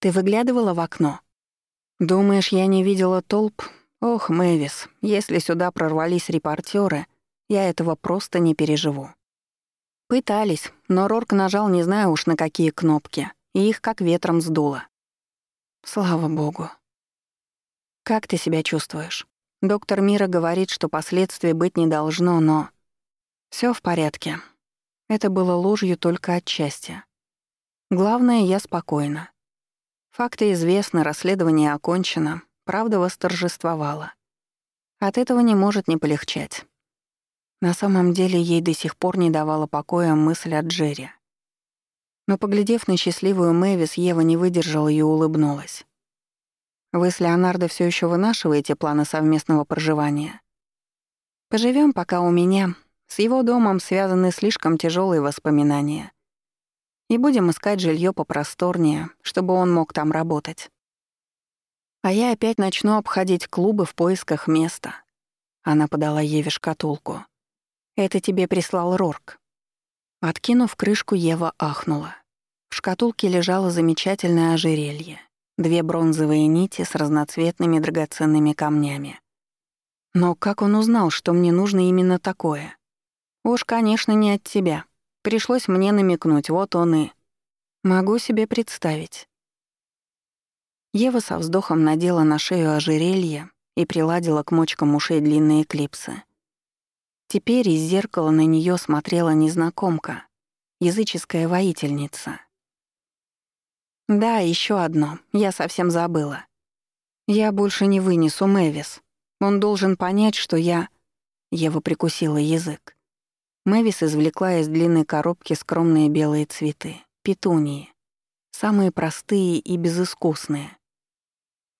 «Ты выглядывала в окно?» «Думаешь, я не видела толп? Ох, Мэвис, если сюда прорвались репортеры, я этого просто не переживу». Пытались, но Рорк нажал не знаю уж на какие кнопки, и их как ветром сдуло. Слава богу. Как ты себя чувствуешь? Доктор Мира говорит, что последствий быть не должно, но... Всё в порядке. Это было ложью только отчасти. Главное, я спокойна. Факты известны, расследование окончено, правда восторжествовала. От этого не может не полегчать. На самом деле ей до сих пор не давала покоя мысль о Джерри. Но, поглядев на счастливую Мэвис, Ева не выдержала и улыбнулась. Вы с Леонардо все еще вынашиваете планы совместного проживания? Поживем пока у меня. С его домом связаны слишком тяжелые воспоминания. И будем искать жилье попросторнее, чтобы он мог там работать. А я опять начну обходить клубы в поисках места. Она подала Еве шкатулку. Это тебе прислал Рорк. Откинув крышку, Ева ахнула. В шкатулке лежало замечательное ожерелье. Две бронзовые нити с разноцветными драгоценными камнями. Но как он узнал, что мне нужно именно такое? Уж, конечно, не от тебя. Пришлось мне намекнуть, вот он и... Могу себе представить. Ева со вздохом надела на шею ожерелье и приладила к мочкам ушей длинные клипсы. Теперь из зеркала на нее смотрела незнакомка, языческая воительница. Да, еще одно. Я совсем забыла. Я больше не вынесу Мэвис. Он должен понять, что я... Ева прикусила язык. Мэвис извлекла из длинной коробки скромные белые цветы. Петунии. Самые простые и безыскусные.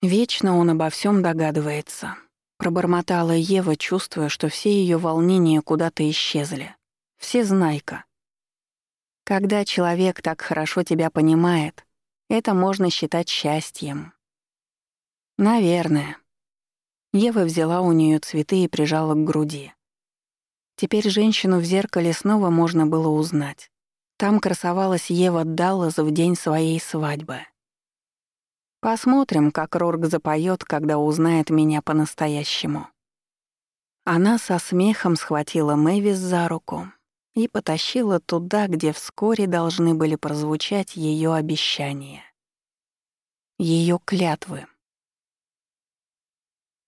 Вечно он обо всем догадывается. Пробормотала Ева, чувствуя, что все ее волнения куда-то исчезли. Все знайка. Когда человек так хорошо тебя понимает, это можно считать счастьем. Наверное. Ева взяла у нее цветы и прижала к груди. Теперь женщину в зеркале снова можно было узнать. Там красовалась Ева Даллас в день своей свадьбы. Посмотрим, как Рорк запоет, когда узнает меня по-настоящему. Она со смехом схватила Мэвис за руку и потащила туда, где вскоре должны были прозвучать ее обещания. Ее клятвы.